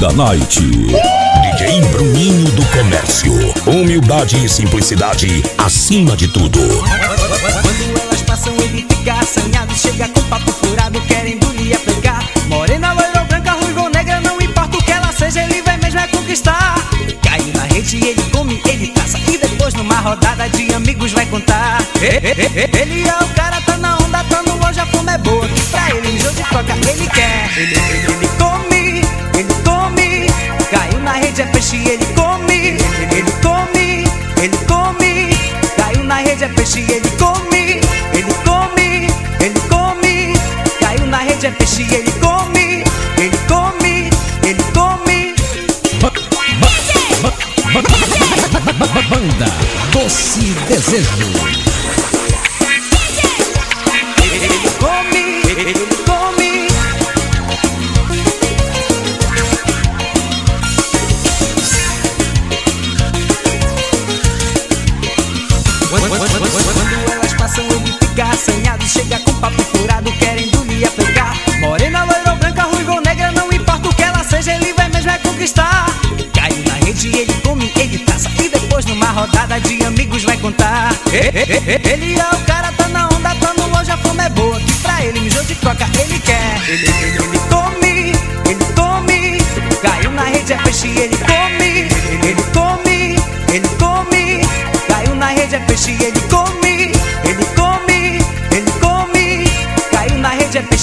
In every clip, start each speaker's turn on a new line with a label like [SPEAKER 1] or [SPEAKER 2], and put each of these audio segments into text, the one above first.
[SPEAKER 1] da Night. DJ Bruninho do Comércio. Humildade e simplicidade acima de tudo.
[SPEAKER 2] Quando elas passam, ele fica assanhado. Chega com papo furado, querem engolir a pegar. Morena, loira ou branca, ruiva ou negra, não importa o que ela seja, ele vai mesmo é conquistar. Caiu na rede, ele come, ele caça. E depois, numa rodada de amigos, vai contar. Ele é o cara, tá na onda, tá no longe, a fome é boa. Pra ele, jogo de troca, ele quer. Ele, ele, ele come. Ele, come, ele come. Caiu na rede, é peixe, ele come. Ele come, ele come. Caiu na rede, é peixe, ele come. Ele come, ele come.
[SPEAKER 3] Banda Doce Desejo.
[SPEAKER 2] Ele fica assanhado. Chega com papo furado, querem engolir a pegar. Morena, loira ou branca, ruiva ou negra, não importa o que ela seja, ele vai mesmo é conquistar. Caiu na rede, ele come, ele caça. E depois, numa rodada de amigos, vai contar. Ele é o cara, tá na onda, tá no longe, a fome é boa. Que pra ele, mijou de troca, ele quer. Ele, ele, ele come, ele come. Caiu na rede, é peixe, ele come. Ele come, ele come. Caiu na rede, é peixe, ele come.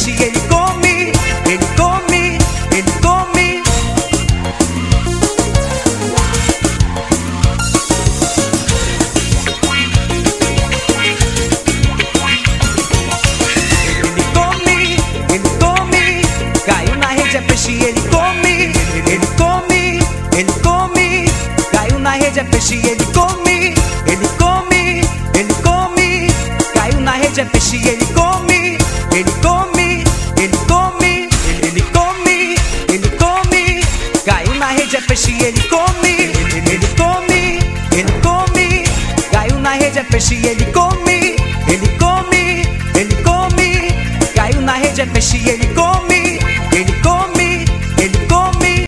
[SPEAKER 2] Peixe, ele come. Ele come, ele come. Ele come, ele come, caiu na rede é peixe, ele come, na rede é peixe e ele come. Ele, ele come, ele come. Caiu na rede é peixe e ele come. Ele come, ele come. Caiu na rede é peixe e ele come.